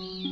Mm-hmm.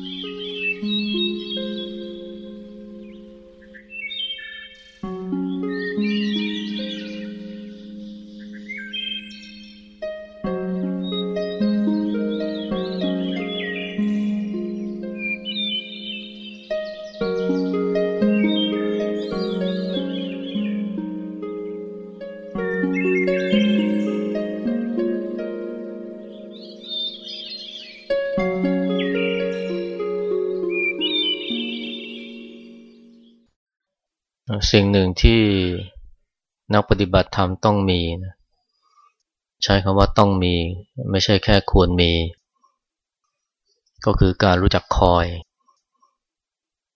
สิ่งหนึ่งที่นักปฏิบัติธรรมต้องมีนะใช้คำว่าต้องมี ไม่ใช่แค่ควรมี ก็คือการรู้จักคอย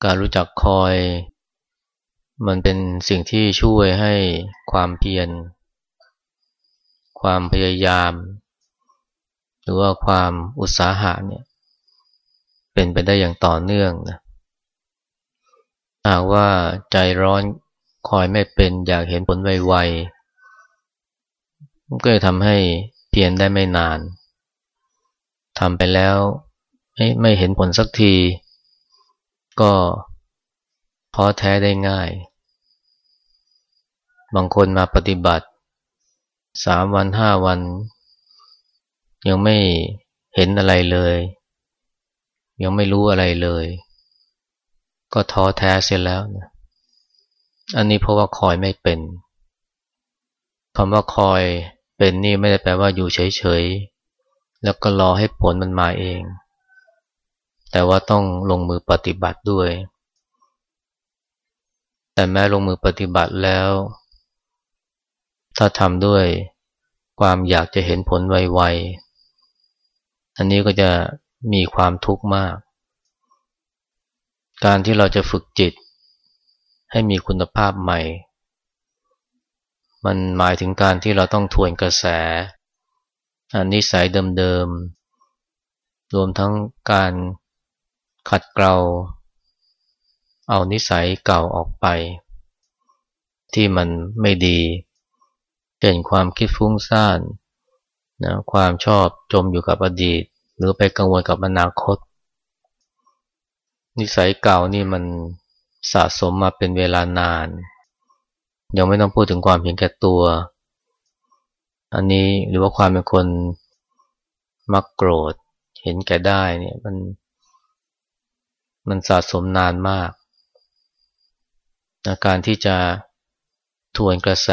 การรู้จักคอย มันเป็นสิ่งที่ช่วยให้ความเพียร ความพยายาม หรือว่าความอุตสาหะเนี่ยเป็นไปได้อย่างต่อเนื่องนะ หากว่าใจร้อนคอยไม่เป็นอยากเห็นผลไวๆก็จะทำให้เพียรได้ไม่นานทำไปแล้วไม่ไม่เห็นผลสักที ก็ท้อแท้ได้ง่าย บางคนมาปฏิบัติสามวันห้าวัน ยังไม่เห็นอะไรเลย ยังไม่รู้อะไรเลย ก็ท้อแท้เสียแล้วนะอันนี้เพราะว่าคอยไม่เป็นคำว่าคอยเป็นนี่ไม่ได้แปลว่าอยู่เฉยๆ แล้วก็รอให้ผลมันมาเอง แต่ว่าต้องลงมือปฏิบัติด้วย แต่แม้ลงมือปฏิบัติแล้ว ถ้าทำด้วยความอยากจะเห็นผลไวๆ อันนี้ก็จะมีความทุกข์มาก การที่เราจะฝึกจิต ให้มีคุณภาพใหม่ มันหมายถึงการที่เราต้องทวนกระแสอนนิสัยเดิมๆ รวมทั้งการขัดเกลาเอานิสัยเก่าออกไป ที่มันไม่ดีเช่นความคิดฟุ้งซ่านนะความชอบจมอยู่กับอดีต หรือไปกังวลกับอนาคต นิสัยเก่านี่มันสะสมมาเป็นเวลานาน ยังไม่ต้องพูดถึงความเห็นแก่ตัว อันนี้หรือว่าความเป็นคนมักโกรธ เห็นแก่ได้เนี่ยมัน มันสะสมนานมากการที่จะทวนกระแส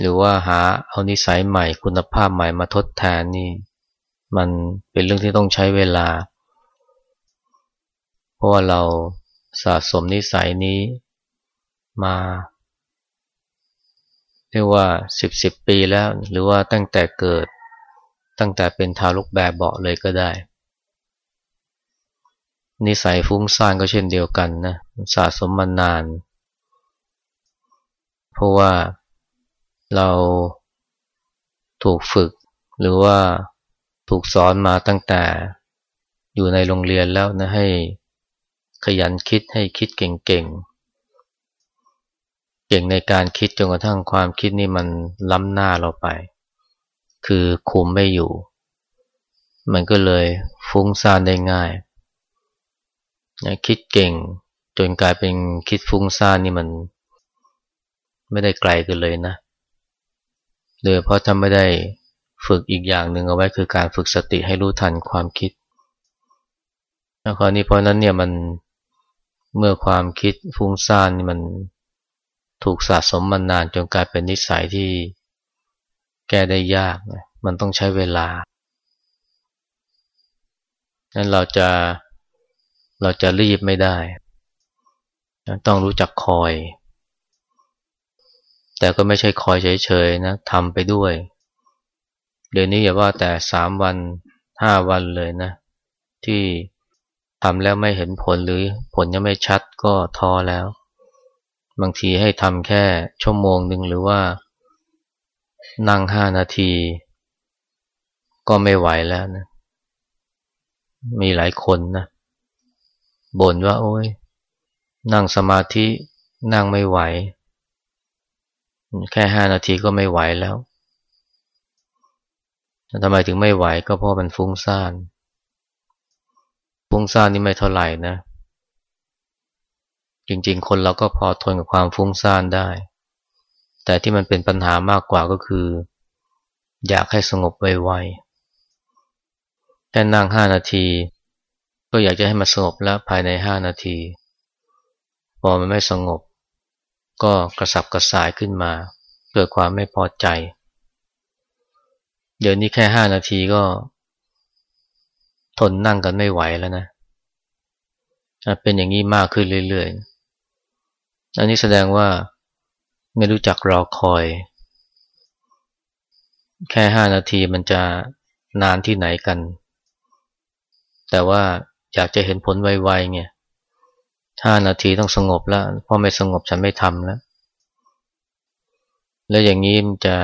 หรือว่าหาเอานิสัยใหม่คุณภาพใหม่มาทดแทนนี่ มันเป็นเรื่องที่ต้องใช้เวลา ราะว่าเราสะสมนิสัยนี้มาเรียกว่าสิบสิบปีแล้ว หรือว่าตั้งแต่เกิด ตั้งแต่เป็นทารกแบบเบาเลยก็ได้ นิสัยฟุ้งซ่านก็เช่นเดียวกันนะสะสมมานาน เพราะว่าเราถูกฝึก หรือว่าถูกสอนมาตั้งแต่อยู่ในโรงเรียนแล้วนะให้ ขยันคิดให้คิดเก่งๆ เก่งในการคิดจนกระทั่งความคิดนี่มันล้ำหน้าเราไป คือคุมไม่อยู่ มันก็เลยฟุ้งซ่านได้ง่ายคิดเก่งจนกลายเป็นคิดฟุ้งซ่านนี่มันไม่ได้ไกลกันเลยนะ โดยเพราะถ้าไม่ได้ฝึกอีกอย่างหนึ่งเอาไว้คือการฝึกสติให้รู้ทันความคิดแล้วคราวนี้เพราะนั้นเนี่ยมัน เมื่อความคิดฟุ้งซ่านมันถูกสะสมมานานจนกลายเป็นนิสัยที่แก้ได้ยากนะมันต้องใช้เวลานั้นเราจะเราจะรีบไม่ได้ ต้องรู้จักคอย แต่ก็ไม่ใช่คอยเฉยๆนะทำไปด้วย เดี๋ยวนี้อย่าว่าแต่สามวันห้าวันเลยนะ ที่ ทำแล้วไม่เห็นผลหรือผลยังไม่ชัดก็ท้อแล้ว บางทีให้ทำแค่ชั่วโมงหนึ่งหรือว่า นั่งห้านาที ก็ไม่ไหวแล้วนะ มีหลายคนนะบ่นว่าโอ้ยนั่งสมาธินั่งไม่ไหว แค่ห้านาทีก็ไม่ไหวแล้วทำไมถึงไม่ไหวก็เพราะมันฟุ้งซ่าน ฟุ้งซ่านนี่ไม่เท่าไหร่นะ จริงๆ คนเราก็พอทนกับความฟุ้งซ่านได้ แต่ที่มันเป็นปัญหามากกว่าก็คือ อยากให้สงบไวๆแค่นั่งห้านาที ก็อยากจะให้มันสงบแล้วภายในห้านาที พอมันไม่สงบ ก็กระสับกระส่ายขึ้นมา เกิดความไม่พอใจ เดี๋ยวนี้แค่ห้านาทีก็ ทนนั่งกันไม่ไหวแล้วนะเป็นอย่างนี้มากขึ้นเรื่อยๆ อันนี้แสดงว่าไม่รู้จักรอคอย แค่ห้านาทีมันจะนานที่ไหนกัน แต่ว่าอยากจะเห็นผลไวๆเนี่ยห้านาทีต้องสงบแล้วพอไม่สงบฉันไม่ทำแล้ว แล้วอย่างนี้มันจะ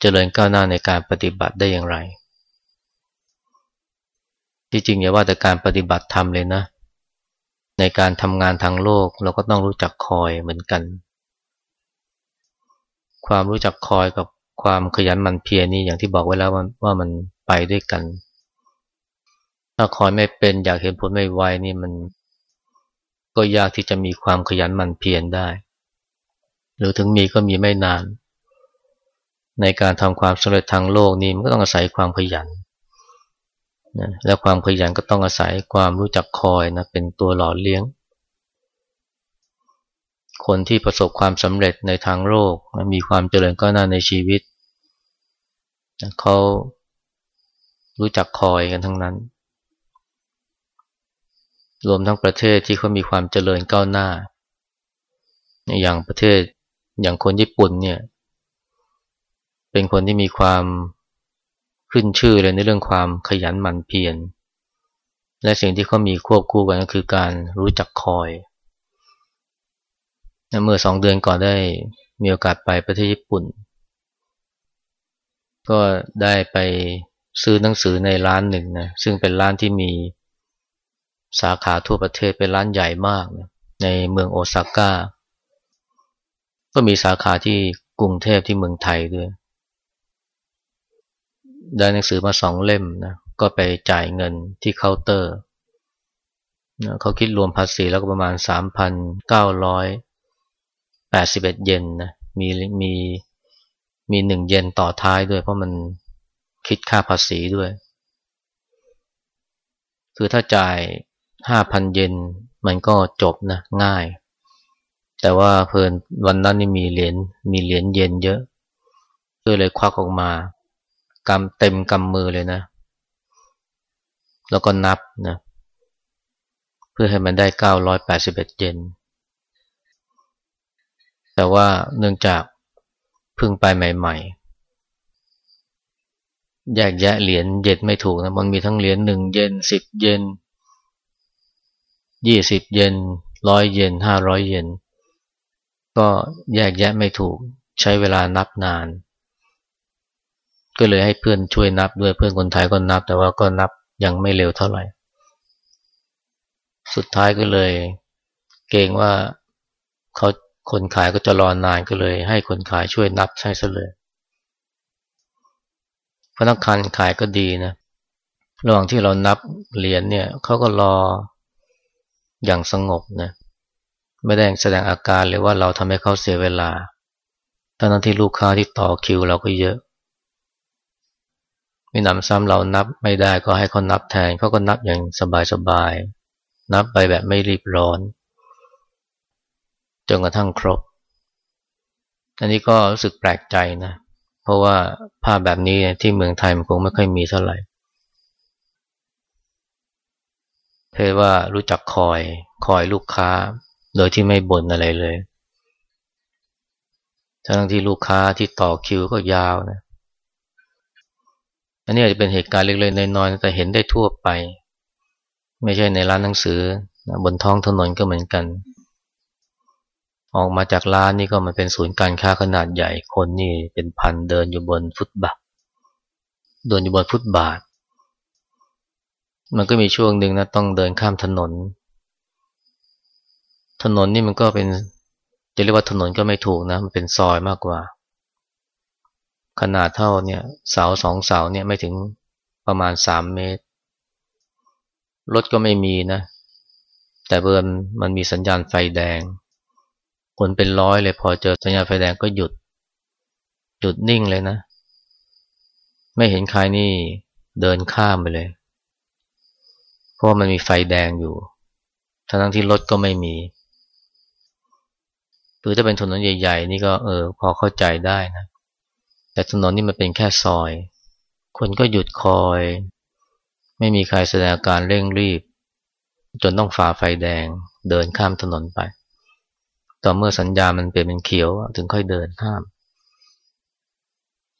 เจริญก้าวหน้าในการปฏิบัติได้อย่างไร ที่จริงอย่าว่าแต่การปฏิบัติธรรมเลยนะ ในการทำงานทางโลกเราก็ต้องรู้จักคอยเหมือนกัน ความรู้จักคอยกับความขยันหมั่นเพียรนี่อย่างที่บอกไว้แล้วว่ามันไปด้วยกัน ถ้าคอยไม่เป็นอยากเห็นผลไม่ไวนี่มัน ก็ยากที่จะมีความขยันหมั่นเพียรได้ หรือถึงมีก็มีไม่นาน ในการทำความสำเร็จทางโลกนี่มันก็ต้องอาศัยความขยัน นะและความขยันก็ต้องอาศัยความรู้จักคอยนะเป็นตัวหล่อเลี้ยง คนที่ประสบความสำเร็จในทางโลกมีความเจริญก้าวหน้าในชีวิตเขารู้จักคอยกันทั้งนั้น รวมทั้งประเทศที่เขามีความเจริญก้าวหน้า อย่างประเทศอย่างคนญี่ปุ่นเนี่ยเป็นคนที่มีความ ขึ้นชื่อเลยในเรื่องความขยันหมั่นเพียรและสิ่งที่เขามีควบคู่กันก็คือการรู้จักคอยเมื่อสองเดือนก่อนได้มีโอกาสไปประเทศญี่ปุ่น ก็ได้ไปซื้อหนังสือในร้านหนึ่งนะซึ่งเป็นร้านที่มีสาขาทั่วประเทศเป็นร้านใหญ่มากนะในเมืองโอซาก้าก็มีสาขาที่กรุงเทพที่เมืองไทยด้วย ได้หนังสือมาสองเล่มนะก็ไปจ่ายเงินที่เคาน์เตอร์นะเขาคิดรวมภาษีแล้วก็ประมาณ 3,981 เยนนะมีมีมีหนึ่งเยนต่อท้ายด้วย เพราะมันคิดค่าภาษีด้วย คือถ้าจ่าย 5,000 เยนมันก็จบนะง่าย แต่ว่าเพลินวันนั้นนี่มีเหรียญมีเหรียญเยนเยอะก็เลยควักออกมา กำเต็มกำมือเลยนะ แล้วก็นับนะ เพื่อให้มันได้ 981 เยนแต่ว่าเนื่องจากพึ่งไปใหม่ๆ แยกแยะเหรียญเยนไม่ถูกนะ มันมีทั้งเหรียญหนึ่งเยนสิบเยนยี่สิบเยนร้อยเยนห้าร้อยเยนก็แยกแยะไม่ถูกใช้เวลานับนาน ก็เลยให้เพื่อนช่วยนับด้วยเพื่อนคนไทยก็นับ แต่ว่าก็นับยังไม่เร็วเท่าไหร่ สุดท้ายก็เลย เกรงว่าเขาคนขายก็จะรอนานก็เลย ให้คนขายช่วยนับใช่ซะเลยพนักงานขายก็ดีนะระหว่างที่เรานับเหรียญเนี่ยเขาก็รออย่างสงบนะไม่ได้แสดงอาการเลยว่าเราทำให้เขาเสียเวลาทั้งที่ลูกค้าที่ต่อคิวเราก็เยอะ มีหนำซ้ำเรานับไม่ได้ก็ให้เขานับแทนเขาก็นับอย่างสบายๆนับไปแบบไม่รีบร้อนจนกระทั่งครบ อันนี้ก็รู้สึกแปลกใจนะ เพราะว่าภาพแบบนี้ที่เมืองไทยมันคงไม่ค่อยมีเท่าไหร่เพว่ารู้จักคอยคอยลูกค้า โดยที่ไม่บ่นอะไรเลย ทั้งที่ลูกค้าที่ต่อคิวก็ยาวนะ อันนี้อาจจะเป็นเหตุการณ์เล็กๆน้อยๆแต่เห็นได้ทั่วไป ไม่ใช่ในร้านหนังสือบนท้องถนนก็เหมือนกัน ออกมาจากร้านนี่ก็มันเป็นศูนย์การค้าขนาดใหญ่คนนี่เป็นพันเดินอยู่บนฟุตบาทเดินอยู่บนฟุตบาท มันก็มีช่วงหนึ่งนะต้องเดินข้ามถนน ถนนนี่มันก็เป็นจะเรียกว่าถนนก็ไม่ถูกนะ มันเป็นซอยมากกว่า ขนาดเท่าเนี่ยเสาสองเสาเนี่ยไม่ถึงประมาณสามเมตร รถก็ไม่มีนะ แต่เบิร์นมันมีสัญญาณไฟแดง คนเป็นร้อยเลยพอเจอสัญญาณไฟแดงก็หยุด หยุดนิ่งเลยนะ ไม่เห็นใครนี่เดินข้ามไปเลย เพราะมันมีไฟแดงอยู่ ทั้งที่รถก็ไม่มีหรือถ้าเป็นถนนใหญ่ ๆ นี่ก็เออพอเข้าใจได้นะ แต่ถนนนี่มันเป็นแค่ซอย คนก็หยุดคอย ไม่มีใครแสดงการเร่งรีบ จนต้องฝ่าไฟแดง เดินข้ามถนนไป ต่อเมื่อสัญญามันเปลี่ยนเป็นเขียวถึงค่อยเดินข้าม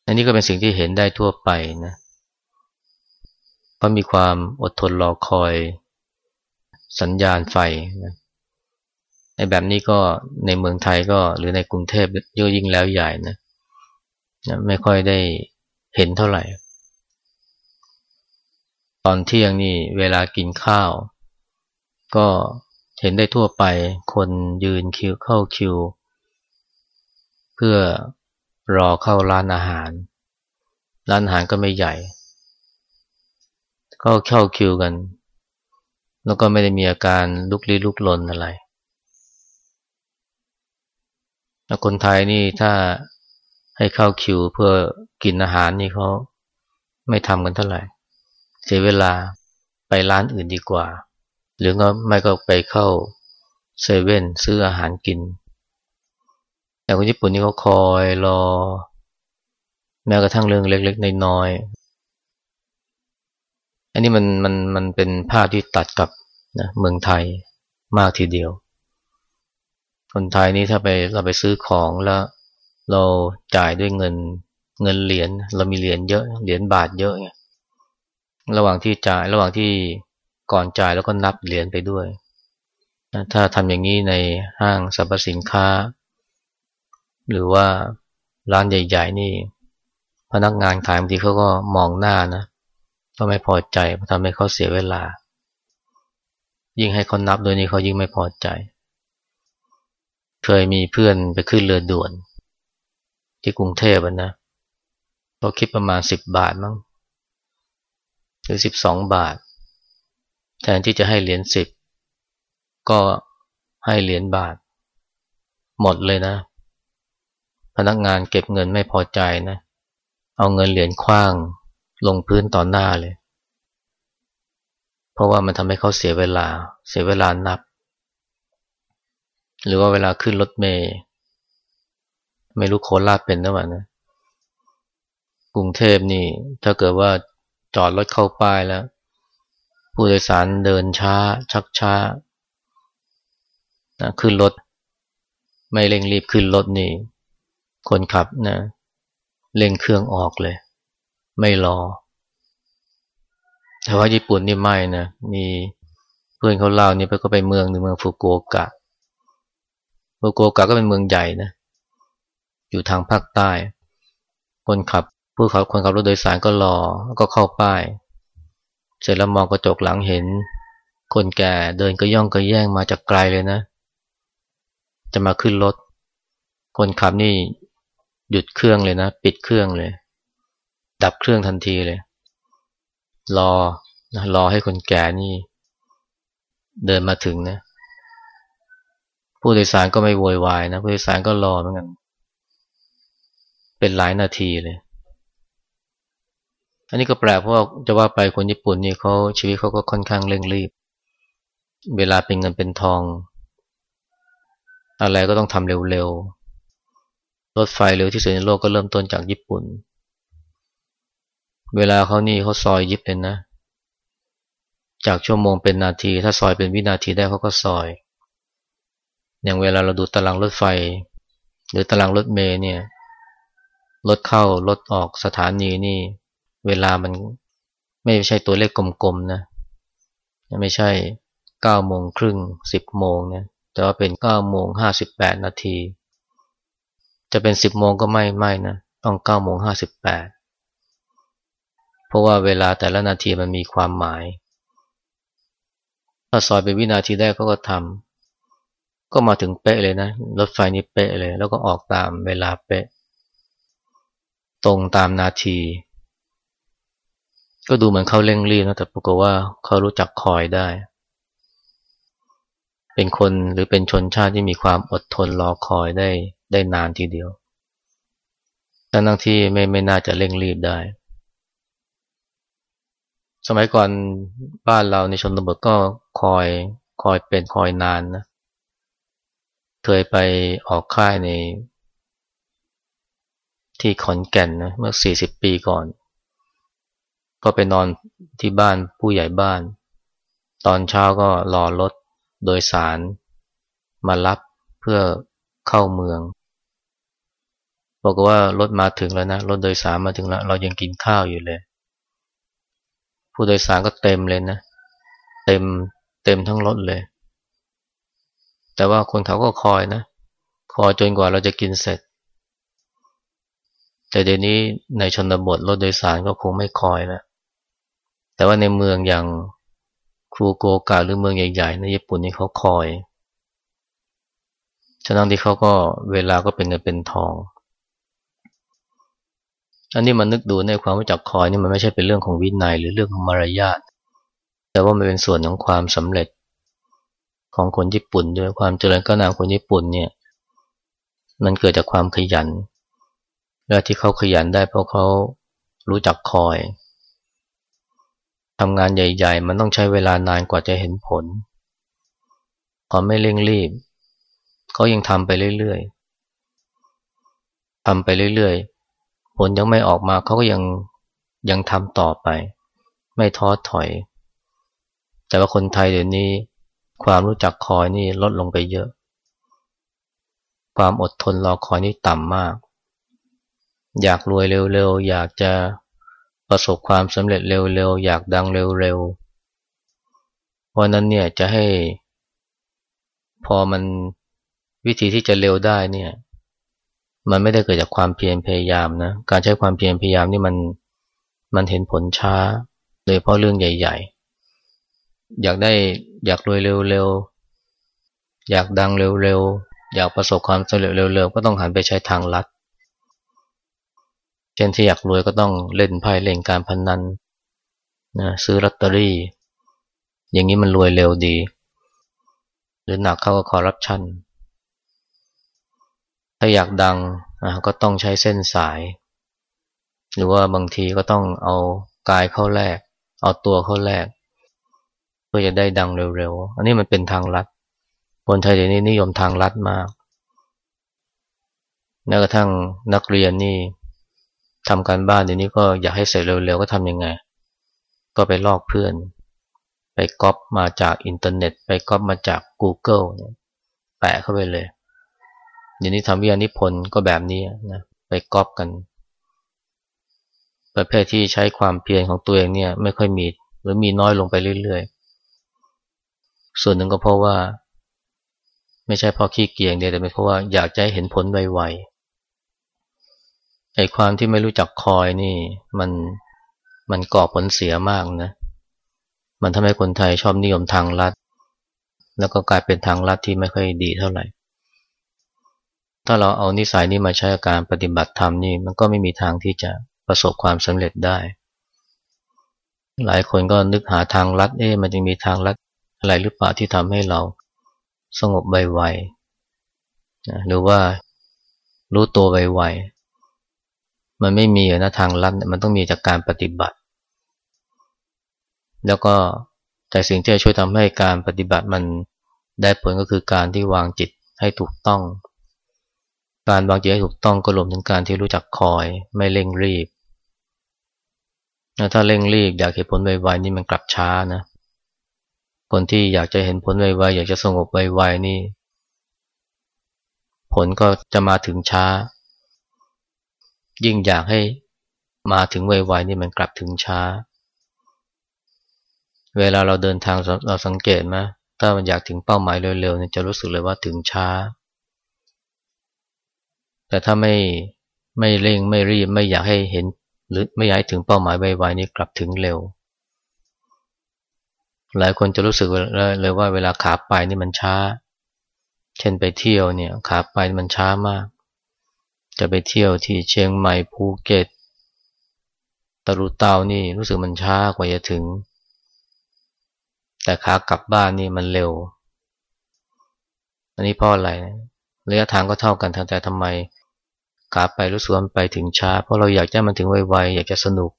อันนี้ก็เป็นสิ่งที่เห็นได้ทั่วไปนะเพราะมีความอดทนรอคอย สัญญาณไฟนะไอ้แบบนี้ก็ในเมืองไทยก็หรือในกรุงเทพเยอะยิ่งแล้วใหญ่นะ ไม่ค่อยได้เห็นเท่าไหร่ ตอนเที่ยงนี่เวลากินข้าว ก็เห็นได้ทั่วไปคนยืนคิวเข้าคิว เพื่อรอเข้าร้านอาหาร ร้านอาหารก็ไม่ใหญ่ ก็เข้าคิวกัน แล้วก็ไม่ได้มีอาการลุกลี้ลุกลนอะไรคนไทยนี่ถ้า ให้เข้าคิวเพื่อกินอาหารนี่เขาไม่ทำกันเท่าไหร่ เสียเวลาไปร้านอื่นดีกว่า หรือก็ไม่ก็ไปเข้าเซเว่นซื้ออาหารกิน แต่คนญี่ปุ่นนี่เขาคอยรอ แม้กระทั่งเรื่องเล็กๆน้อยๆอันนี้มันมันมันเป็นภาพที่ตัดกับนะเมืองไทยมากทีเดียว คนไทยนี่ถ้าไปเราไปซื้อของแล้ว เราจ่ายด้วยเงินเงินเหรียญเรามีเหรียญเยอะเหรียญบาทเยอะไงระหว่างที่จ่ายระหว่างที่ก่อนจ่ายแล้วก็นับเหรียญไปด้วย ถ้าทำอย่างนี้ในห้างสรรพสินค้า หรือว่าร้านใหญ่ ๆ นี่ พนักงานขายบางทีเขาก็มองหน้านะก็ไม่พอใจทำให้เขาเสียเวลา ยิ่งให้เขานับโดยนี้เขายิ่งไม่พอใจ เคยมีเพื่อนไปขึ้นเรือด่วน ที่กรุงเทพนะเขาคิดประมาณสิบบาทมั้งหรือสิบสองบาท แทนที่จะให้เหรียญสิบก็ให้เหรียญบาท หมดเลยนะ พนักงานเก็บเงินไม่พอใจนะ เอาเงินเหรียญคว้างลงพื้นต่อหน้าเลย เพราะว่ามันทำให้เขาเสียเวลา เสียเวลานับ หรือว่าเวลาขึ้นรถเมย์ ไม่รู้โคราชเป็นหรือเปล่านะกรุงเทพนี่ ถ้าเกิดว่าจอดรถเข้าป้ายแล้ว ผู้โดยสารเดินช้า ชักช้านะขึ้นรถ ไม่เร่งรีบขึ้นรถนี่ คนขับนะเร่งเครื่องออกเลย ไม่รอ แต่ว่าญี่ปุ่นนี่ไม่นะมีเพื่อนเขาเล่านี่ไปก็ไปเมืองหนึ่งเมืองฟุกุโอกะโกโกกะก็เป็นเมืองใหญ่นะ อยู่ทางภาคใต้ คนขับผู้ขับคนขับรถโดยสารก็รอก็เข้าป้าย เสร็จแล้วมองกระจกหลังเห็น คนแก่เดินก็ย่องก็แย่งมาจากไกลเลยนะ จะมาขึ้นรถ คนขับนี่หยุดเครื่องเลยนะ ปิดเครื่องเลย ดับเครื่องทันทีเลย รอนะรอให้คนแก่นี่ เดินมาถึงนะ ผู้โดยสารก็ไม่โวยวายนะ ผู้โดยสารก็รอเหมือนกัน เป็นหลายนาทีเลย อันนี้ก็แปลเพราะว่าจะว่าไปคนญี่ปุ่นนี่เขาชีวิตเขาก็ค่อนข้างเร่งรีบ เวลาเป็นเงินเป็นทอง อะไรก็ต้องทำเร็วๆ รถไฟเร็วที่สุดในโลกก็เริ่มต้นจากญี่ปุ่น เวลาเขานี่เขาซอยยิบเลยนะ จากชั่วโมงเป็นนาที ถ้าซอยเป็นวินาทีได้เขาก็ซอย อย่างเวลาเราดูตารางรถไฟ หรือตารางรถเมล์เนี่ย รถเข้ารถออกสถานีนี่ เวลามันไม่ใช่ตัวเลขกลมๆนะ ไม่ใช่เก้าโมงครึ่งสิบโมงเนี่ยแต่ว่าเป็นเก้าโมงห้าสิบแปดนาที จะเป็นสิบโมงก็ไม่ไม่นะ ต้องเก้าโมงห้าสิบแปดเพราะว่าเวลาแต่ละนาทีมันมีความหมาย ถ้าซอยเป็นวินาทีแรกก็ก็ทำก็มาถึงเป๊ะเลยนะ รถไฟนี้เป๊ะเลย แล้วก็ออกตามเวลาเป๊ะ ตรงตามนาที ก็ดูเหมือนเขาเร่งรีบนะแต่ปรากฏว่าเขารู้จักคอยได้ เป็นคนหรือเป็นชนชาติที่มีความอดทนรอคอยได้ได้นานทีเดียวทั้งที่ไม่ไม่น่าจะเร่งรีบได้ สมัยก่อนบ้านเราในชนบทก็คอยคอยเป็นคอยนานนะ เคยไปออกค่ายใน ที่ขอนแก่นนะเมื่อสี่สิบปีก่อน ก็ไปนอนที่บ้านผู้ใหญ่บ้าน ตอนเช้าก็รอรถโดยสารมารับเพื่อเข้าเมือง บอกว่ารถมาถึงแล้วนะ รถโดยสารมาถึงแล้ว เรายังกินข้าวอยู่เลย ผู้โดยสารก็เต็มเลยนะ เต็มเต็มทั้งรถเลย แต่ว่าคนเขาก็คอยนะ คอยจนกว่าเราจะกินเสร็จ แต่เดี๋ยวนี้ในชนบทรถโดยสารก็คงไม่คอยแล้ว แต่ว่าในเมืองอย่างคูโกกะหรือเมืองใหญ่ๆในญี่ปุ่นนี่เขาคอยฉะนั้นที่เขาก็เวลาก็เป็นเงินเป็นทอง อันนี้มันนึกดูในความรู้จักคอยนี่มันไม่ใช่เป็นเรื่องของวินัยหรือเรื่องของมารยาท แต่ว่ามันเป็นส่วนของความสำเร็จของคนญี่ปุ่นด้วยความเจริญก้าวหน้าคนญี่ปุ่นเนี่ย มันเกิดจากความขยัน และที่เขาขยันได้เพราะเขารู้จักคอยทำงานใหญ่ ๆ มันต้องใช้เวลานานกว่าจะเห็นผลพอไม่เร่งรีบเขายังทำไปเรื่อยๆทำไปเรื่อยๆ ผลยังไม่ออกมาเขาก็ยังยังทำต่อไป ไม่ท้อถอย แต่ว่าคนไทยเดี๋ยวนี้ความรู้จักคอยนี่ลดลงไปเยอะ ความอดทนรอคอยนี่ต่ำมาก อยากรวยเร็วๆ อยากจะประสบความสำเร็จเร็วๆ อยากดังเร็วๆ เพราะนั้นเนี่ยจะให้ พอมันวิธีที่จะเร็วได้เนี่ย มันไม่ได้เกิดจากความเพียรพยายามนะ การใช้ความเพียรพยายามนี่มันมันเห็นผลช้า โดยเพราะเรื่องใหญ่ ๆ อยากได้อยากรวยเร็วๆ อยากดังเร็วๆ อยากประสบความสำเร็จเร็วๆ ก็ต้องหันไปใช้ทางลัด เช่นที่อยากรวยก็ต้องเล่นไพ่เล่นการพนนันนะซื้อลอตเตอรี่ อย่างนี้มันรวยเร็วดี หรือหนักเข้าก็คอร์รัปชันถ้าอยากดังก็ต้องใช้เส้นสาย หรือว่าบางทีก็ต้องเอากายเข้าแลกเอาตัวเข้าแลกเพื่อจะได้ดังเร็วๆ อันนี้มันเป็นทางลัดคนไทยเดี๋ยวนี้นิยมทางลัดมากแม้กระทั่งนักเรียนนี่ ทำการบ้านเดี๋ยวนี้ก็อยากให้เสร็จเร็วๆก็ทำยังไง ก็ไปลอกเพื่อน ไปก๊อปมาจากอินเทอร์เน็ต ไปก๊อปมาจาก Google แปะเข้าไปเลยเดี๋ยวนี้ทำวิทยานิพนธ์ก็แบบนี้นะไปก๊อปกัน ประเภทที่ใช้ความเพียรของตัวเองเนี่ยไม่ค่อยมีหรือมีน้อยลงไปเรื่อยๆ ส่วนหนึ่งก็เพราะว่า ไม่ใช่เพราะขี้เกียจเดียวแต่เป็นเพราะว่าอยากจะให้เห็นผลไวๆ ไอ้ความที่ไม่รู้จักคอยนี่ มันมันก่อผลเสียมากนะ มันทำให้คนไทยชอบนิยมทางลัด แล้วก็กลายเป็นทางลัดที่ไม่ค่อยดีเท่าไหร่ ถ้าเราเอานิสัยนี้มาใช้การปฏิบัติธรรมนี่ มันก็ไม่มีทางที่จะประสบความสำเร็จได้ หลายคนก็นึกหาทางลัด เอ๊ะมันจะมีทางลัดอะไรหรือเปล่าที่ทำให้เราสงบไวๆหรือว่ารู้ตัวไวๆ มันไม่มีนะทางลัดมันต้องมีจากการปฏิบัติ แล้วก็แต่สิ่งที่จะช่วยทำให้การปฏิบัติมันได้ผลก็คือการที่วางจิตให้ถูกต้อง การวางจิตให้ถูกต้องก็รวมถึงการที่รู้จักคอยไม่เร่งรีบถ้าเร่งรีบอยากเห็นผลไวๆนี่มันกลับช้านะ คนที่อยากจะเห็นผลไวๆอยากจะสงบไวๆนี่ ผลก็จะมาถึงช้า ยิ่งอยากให้มาถึงไวๆนี่มันกลับถึงช้า เวลาเราเดินทางเราสังเกตไหมถ้ามันอยากถึงเป้าหมายเร็วๆเนี่ยจะรู้สึกเลยว่าถึงช้า แต่ถ้าไม่ไม่เร่งไม่รีบไม่อยากให้เห็น หรือไม่อยากให้ถึงเป้าหมายไวๆนี่กลับถึงเร็ว หลายคนจะรู้สึกเลยว่าเวลาขาไปนี่มันช้า เช่นไปเที่ยวเนี่ยขาไปมันช้ามาก จะไปเที่ยวที่เชียงใหม่ภูเก็ตตะลุเตานี่รู้สึกมันช้ากว่าจะถึง แต่ขากลับบ้านนี่มันเร็ว อันนี้เพราะอะไรระยะทางก็เท่ากันแต่ทำไมขาไปรู้สึกมันไปถึงช้า เพราะเราอยากจะมันถึงไวๆอยากจะสนุก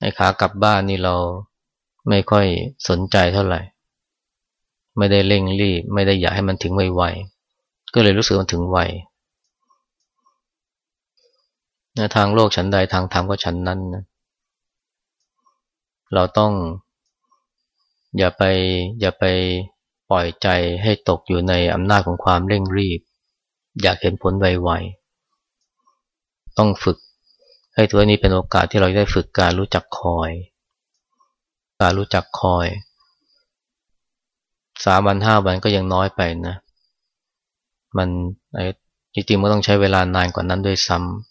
ไอ้ขากลับบ้านนี่เราไม่ค่อยสนใจเท่าไหร่ ไม่ได้เร่งรีบ ไม่ได้อยากให้มันถึงไวๆก็เลยรู้สึกมันถึงไว ทางโลกฉันใดทางธรรมก็ฉันนั้นนะเราต้อง อย่าไปอย่าไปปล่อยใจให้ตกอยู่ในอำนาจของความเร่งรีบ อยากเห็นผลไวๆต้องฝึก ให้ตัวนี้เป็นโอกาสที่เราได้ฝึกการรู้จักคอย การรู้จักคอยสามวันห้าวันก็ยังน้อยไปนะ มันจริงๆมันต้องใช้เวลานานกว่านั้นด้วยซ้ำ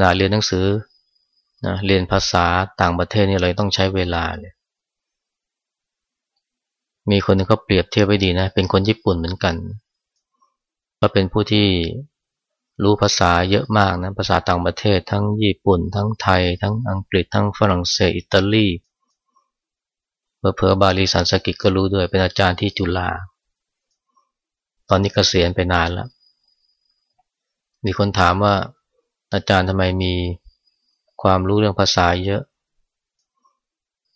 ขณะเรียนหนังสือนะเรียนภาษาต่างประเทศนี่เราต้องใช้เวลาเลยมีคนนึงเขาเปรียบเทียบไว้ดีนะ เป็นคนญี่ปุ่นเหมือนกัน ก็เป็นผู้ที่รู้ภาษาเยอะมากนะ ภาษาต่างประเทศ ทั้งญี่ปุ่น ทั้งไทย ทั้งอังกฤษ ทั้งฝรั่งเศส อิตาลีเพอๆบาลีสันสกิตก็รู้ด้วย เป็นอาจารย์ที่จุฬา ตอนนี้กเกษียณไปนานแล้ว มีคนถามว่า อาจารย์ทำไมมีความรู้เรื่องภาษาเยอะ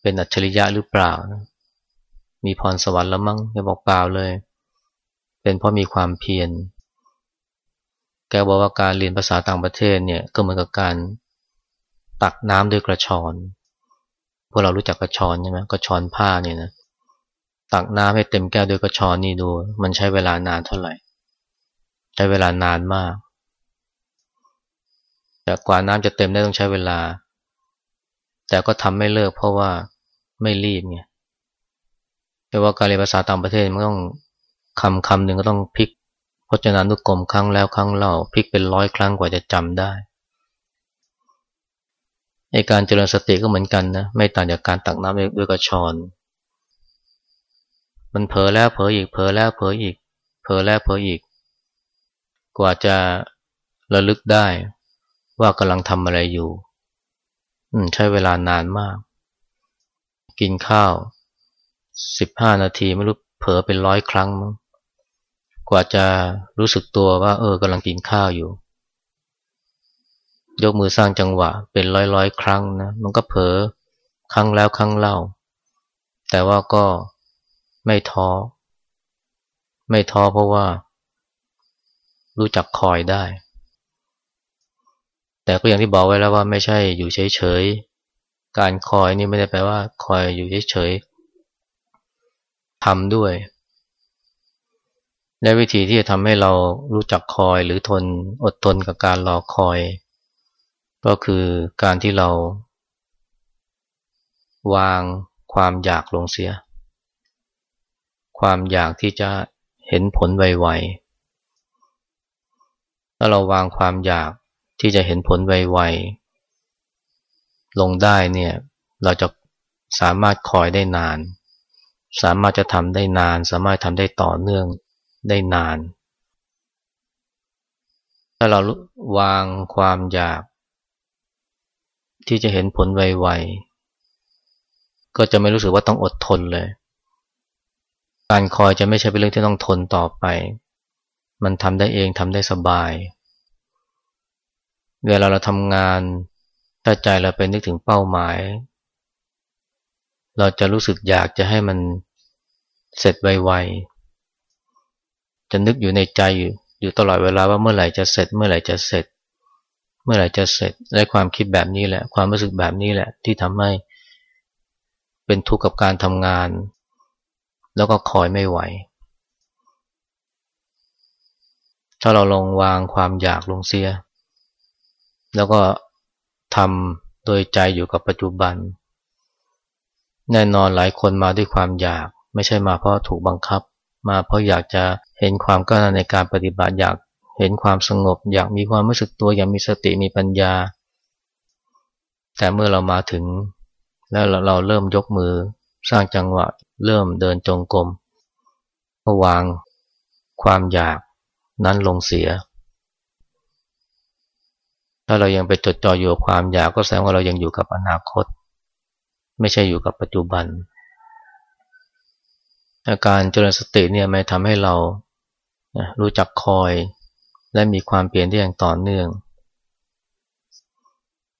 เป็นอัจฉริยะหรือเปล่า มีพรสวรรค์แล้วมั้งจะบอกเปล่าเลย เป็นเพราะมีความเพียร แกบอกว่าการเรียนภาษาต่างประเทศเนี่ยก็เหมือนกับการตักน้ำด้วยกระชอน พวกเรารู้จักกระชอนใช่ไหมกระชอนผ้าเนี่ยนะ ตักน้ำให้เต็มแก้วด้วยกระชอนนี่ดู มันใช้เวลานานเท่าไหร่ ใช้เวลานานมาก แต่กว่าน้ำจะเต็มได้ต้องใช้เวลา แต่ก็ทำไม่เลิกเพราะว่าไม่รีบไงแต่ว่าการเรียนภาษาต่างประเทศมันต้องคำคำหนึ่งก็ต้องพลิกพจนานุกรมครั้งแล้วครั้งเล่าพลิกเป็นร้อยครั้งกว่าจะจำได้ในการเจริญสติก็เหมือนกันนะไม่ต่างจากการตักน้ำด้วยกระชอน มันเผลอแล้วเผลออีกเผลอแล้วเผลออีกเผลอแล้วเผลออีก กว่าจะระลึกได้ ว่ากำลังทำอะไรอยู่ ใช้เวลานานมาก กินข้าวสิบห้านาทีไม่รู้เผลอเป็นร้อยครั้งมั้งกว่าจะรู้สึกตัวว่า เออกำลังกินข้าวอยู่ ยกมือสร้างจังหวะ เป็นร้อยร้อยครั้งนะ มันก็เผลอครั้งแล้วครั้งเล่า แต่ว่าก็ไม่ท้อ ไม่ท้อเพราะว่า รู้จักคอยได้ แต่ก็อย่างที่บอกไว้แล้วว่าไม่ใช่อยู่เฉยๆ การคอยนี่ไม่ได้แปลว่า คอยอยู่เฉยๆทำด้วย และวิธีที่จะทำให้เรารู้จักคอยหรือทนอดทนกับการรอคอย ก็คือการที่เรา วางความอยากลงเสีย ความอยากที่จะเห็นผลไวๆถ้าเราวางความอยาก ที่จะเห็นผลไวๆ ลงได้เนี่ย เราจะสามารถคอยได้นาน สามารถจะทำได้นาน สามารถทำได้ต่อเนื่องได้นาน ถ้าเราวางความอยาก ที่จะเห็นผลไวๆ ก็จะไม่รู้สึกว่าต้องอดทนเลย การคอยจะไม่ใช่เป็นเรื่องที่ต้องทนต่อไป มันทำได้เองทำได้สบาย เวลาเราทำงาน ถ้าใจเราเป็นนึกถึงเป้าหมาย เราจะรู้สึกอยากจะให้มันเสร็จไวๆ จะนึกอยู่ในใจอยู่อยู่ตลอดเวลาว่าเมื่อไหร่จะเสร็จ เมื่อไหร่จะเสร็จ เมื่อไหร่จะเสร็จและความคิดแบบนี้แหละ ความรู้สึกแบบนี้แหละ ที่ทำให้เป็นทุกข์กับการทำงาน แล้วก็คอยไม่ไหว ถ้าเราลงวางความอยากลงเสีย แล้วก็ทำโดยใจอยู่กับปัจจุบัน แน่นอนหลายคนมาด้วยความอยาก ไม่ใช่มาเพราะถูกบังคับ มาเพราะอยากจะเห็นความก้าวหน้าในการปฏิบัติอยากเห็นความสงบ อยากมีความรู้สึกตัวอยากมีสติมีปัญญา แต่เมื่อเรามาถึง แล้วเราเริ่มยกมือสร้างจังหวะ เริ่มเดินจงกรมก็วางความอยากนั้นลงเสีย ถ้าเรายังไปจดจ่ออยู่กับความอยากก็แสดงว่าเรายังอยู่กับอนาคต ไม่ใช่อยู่กับปัจจุบัน อาการเจริญสติเนี่ยไม่ทำให้เรารู้จักคอยและมีความเปลี่ยนที่อย่างต่อเนื่อง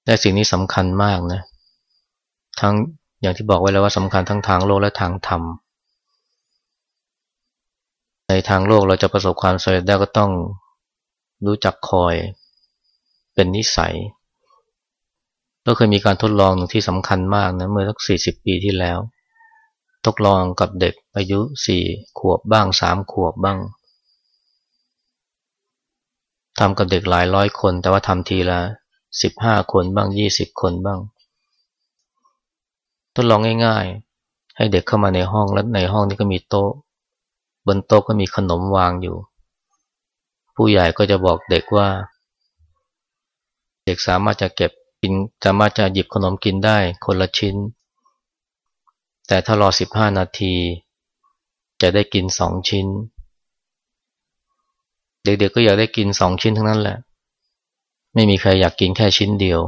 และสิ่งนี้สำคัญมากนะ ทั้งอย่างที่บอกไว้แล้วว่าสำคัญทั้งทางโลกและทางธรรม ในทางโลกเราจะประสบความสำเร็จได้ก็ต้องรู้จักคอย เป็นนิสัย ก็เคยมีการทดลองหนึ่งที่สำคัญมากนะเมื่อสักสี่สิบปีที่แล้ว ทดลองกับเด็กอายุสี่ขวบบ้างสามขวบบ้างทำกับเด็กหลายร้อยคน แต่ว่าทำทีละสิบห้าคนบ้างยี่สิบคนบ้าง ทดลองง่ายๆ ให้เด็กเข้ามาในห้องแล้วในห้องนี้ก็มีโต๊ะ บนโต๊ะก็มีขนมวางอยู่ ผู้ใหญ่ก็จะบอกเด็กว่า เด็กสามารถจะเก็บกินสามารถจะหยิบขนมกินได้คนละชิ้น แต่ถ้ารอสิบห้านาที จะได้กินสองชิ้น เด็กๆก็อยากได้กินสองชิ้นทั้งนั้นแหละ ไม่มีใครอยากกินแค่ชิ้นเดียว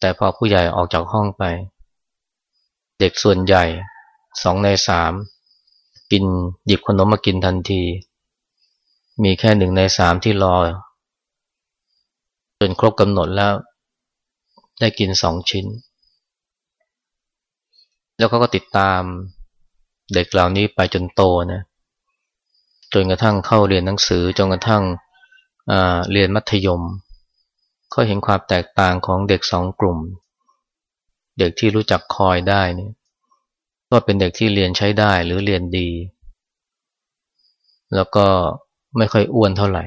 แต่พอผู้ใหญ่ออกจากห้องไป เด็กส่วนใหญ่สองในสามกินหยิบขนมมากินทันที มีแค่หนึ่งในสามที่รอ จนครบกำหนดแล้ว ได้กินสองชิ้น แล้วเขาก็ติดตามเด็กเหล่านี้ไปจนโตนะจนกระทั่งเข้าเรียนหนังสือจนกระทั่งเรียนมัธยมก็เห็นความแตกต่างของเด็กสองกลุ่ม เด็กที่รู้จักคอยได้นี่ก็เป็นเด็กที่เรียนใช้ได้หรือเรียนดี แล้วก็ไม่ค่อยอ้วนเท่าไหร่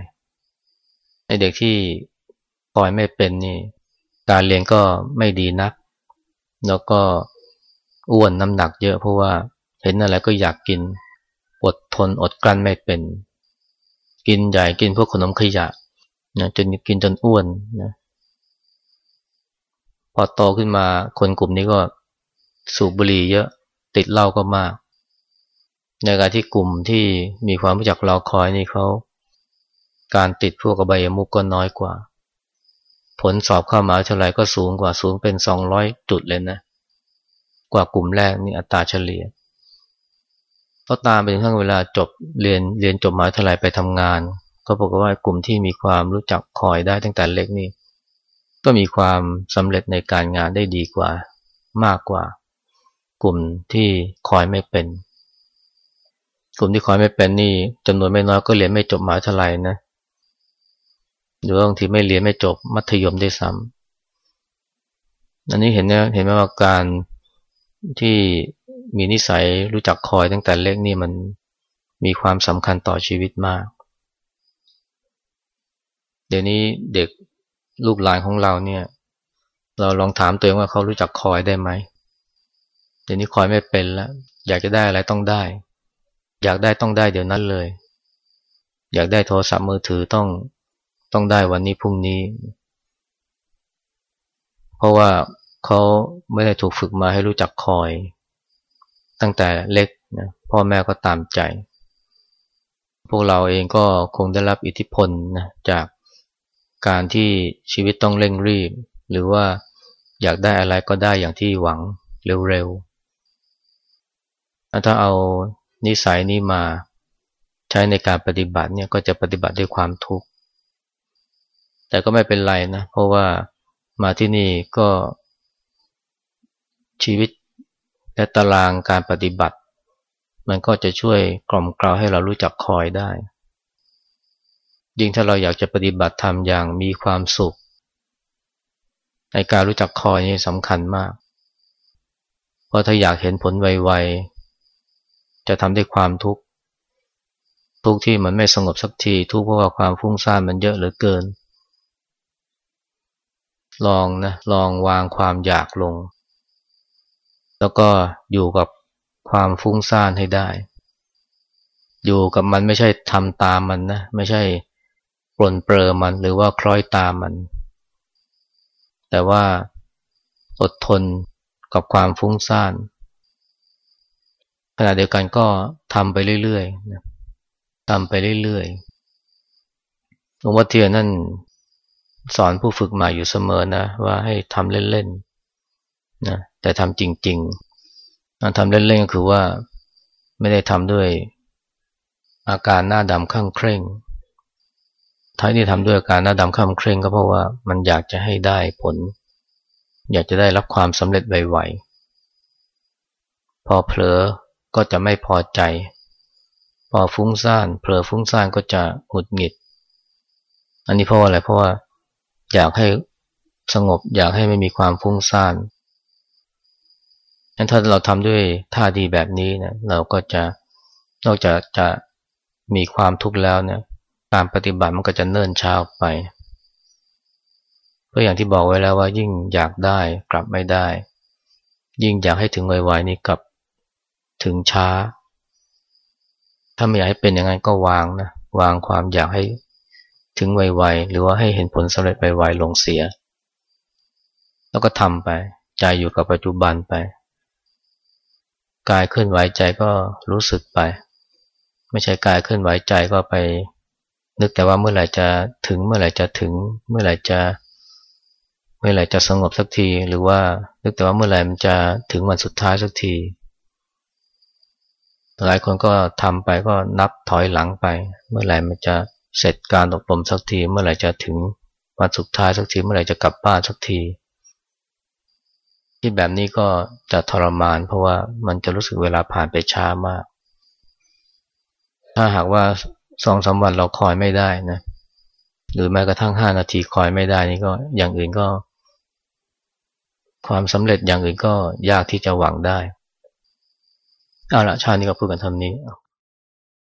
ไอเด็กที่ คอยไม่เป็นนี่ การเรียนก็ไม่ดีนัก แล้วก็อ้วนน้ำหนักเยอะเพราะว่าเห็นอะไรก็อยากกิน อดทนอดกลั้นไม่เป็น กินใหญ่กินพวกขนมขยะนะจนกินจนอ้วนนะพอโตขึ้นมาคนกลุ่มนี้ก็สูบบุหรี่เยอะติดเหล้าก็มาก ในการที่กลุ่มที่มีความรู้จักรอคอยนี่เขาการติดพวกอบายมุกก็น้อยกว่า ผลสอบเข้ามาเท่าไรก็สูงกว่าสูงเป็นสองร้อยจุดเลยนะ กว่ากลุ่มแรกนี่อัตราเฉลี่ยก็ตามไปถึงเวลาจบเรียนเรียนจบมาเท่าไรไปทำงาน ก็บอกว่ากลุ่มที่มีความรู้จักคอยได้ตั้งแต่เล็กนี่ก็มีความสำเร็จในการงานได้ดีกว่า มากกว่า กลุ่มที่คอยไม่เป็น กลุ่มที่คอยไม่เป็นนี่จำนวนไม่น้อยก็เรียนไม่จบมาเท่าไรนะ หรือบางทีไม่เรียนไม่จบมัธยมได้ซ้ำอันนี้เห็นนะเห็นไหมว่าการที่มีนิสัยรู้จักคอยตั้งแต่เล็กนี่มันมีความสำคัญต่อชีวิตมาก เดี๋ยวนี้เด็กลูกหลานของเราเนี่ย เราลองถามตัวเองว่าเขารู้จักคอยได้ไหมเดี๋ยวนี้คอยไม่เป็นแล้วอยากจะได้อะไรต้องได้ อยากได้ต้องได้เดี๋ยวนั้นเลย อยากได้โทรศัพท์มือถือต้อง ต้องได้วันนี้พรุ่งนี้ เพราะว่าเขาไม่ได้ถูกฝึกมาให้รู้จักคอย ตั้งแต่เล็กนะพ่อแม่ก็ตามใจ พวกเราเองก็คงได้รับอิทธิพลนะจากการที่ชีวิตต้องเร่งรีบ หรือว่าอยากได้อะไรก็ได้อย่างที่หวังเร็วๆถ้าเอานิสัยนี้มาใช้ในการปฏิบัติเนี่ยก็จะปฏิบัติด้วยความทุกข์ แต่ก็ไม่เป็นไรนะเพราะว่ามาที่นี่ก็ ชีวิตและตารางการปฏิบัติ มันก็จะช่วยกล่อมกล่าวให้เรารู้จักคอยได้ ยิ่งถ้าเราอยากจะปฏิบัติธรรมอย่างมีความสุข ในการรู้จักคอยนี่สำคัญมาก เพราะถ้าอยากเห็นผลไวๆ จะทำด้วยความทุกข์ทุกที่มันไม่สงบสักที ทุกเพราะว่าความฟุ้งซ่านมันเยอะเหลือเกิน ลองนะลองวางความอยากลง แล้วก็อยู่กับความฟุ้งซ่านให้ได้ อยู่กับมันไม่ใช่ทำตามมันนะ ไม่ใช่ปลนเปลือมันหรือว่าคล้อยตามมัน แต่ว่าอดทนกับความฟุ้งซ่านขณะเดียวกันก็ทำไปเรื่อยๆทำไปเรื่อยๆหลวงพ่อเทียนนั่น สอนผู้ฝึกใหม่อยู่เสมอนะว่าให้ทำเล่นๆนะแต่ทำจริงๆทำเล่นๆก็คือว่าไม่ได้ทำด้วยอาการหน้าดำข้างเคร่งท้ายที่ทำด้วยอาการหน้าดำข้างเคร่งก็เพราะว่ามันอยากจะให้ได้ผล อยากจะได้รับความสำเร็จไวๆพอเผลอก็จะไม่พอใจ พอฟุ้งซ่านเผลอฟุ้งซ่านก็จะหงุดหงิด อันนี้เพราะอะไรเพราะว่า อยากให้สงบ อยากให้ไม่มีความฟุ้งซ่านงั้นถ้าเราทำด้วยท่าดีแบบนี้นะเราก็จะนอกจากจะมีความทุกข์แล้วเนี่ยการปฏิบัติมันก็จะเนิ่นช้าไปเพราะอย่างที่บอกไว้แล้วว่ายิ่งอยากได้กลับไม่ได้ ยิ่งอยากให้ถึงไวๆนี่กลับถึงช้า ถ้าไม่อยากให้เป็นอย่างนั้นก็วางนะวางความอยากให้ ถึงไวๆหรือว่าให้เห็นผลสำเร็จไวๆลงเสีย แล้วก็ทำไปใจอยู่กับปัจจุบันไป กายเคลื่อนไหวใจก็รู้สึกไป ไม่ใช่กายเคลื่อนไหวใจก็ไป นึกแต่ว่าเมื่อไหร่จะถึงเมื่อไหร่จะถึง เมื่อไหร่จะ เมื่อไหร่จะสงบสักที หรือว่านึกแต่ว่าเมื่อไหร่มันจะถึงวันสุดท้ายสักทีหลายคนก็ทำไปก็นับถอยหลังไป เมื่อไหร่มันจะ เสร็จการอบรมสักทีเมื่อไหร่จะถึงวันสุดท้ายสักทีเมื่อไหร่จะกลับบ้านสักทีที่แบบนี้ก็จะทรมาน เพราะว่ามันจะรู้สึกเวลาผ่านไปช้ามาก ถ้าหากว่าสองสาวันเราคอยไม่ได้นะหรือแม้กระทั่งห้านาทีคอยไม่ได้นี่ก็อย่างอื่นก็ ความสำเร็จอย่างอื่นก็ยากที่จะหวังได้เอาละชาตินี้ก็พูดกันทำนี้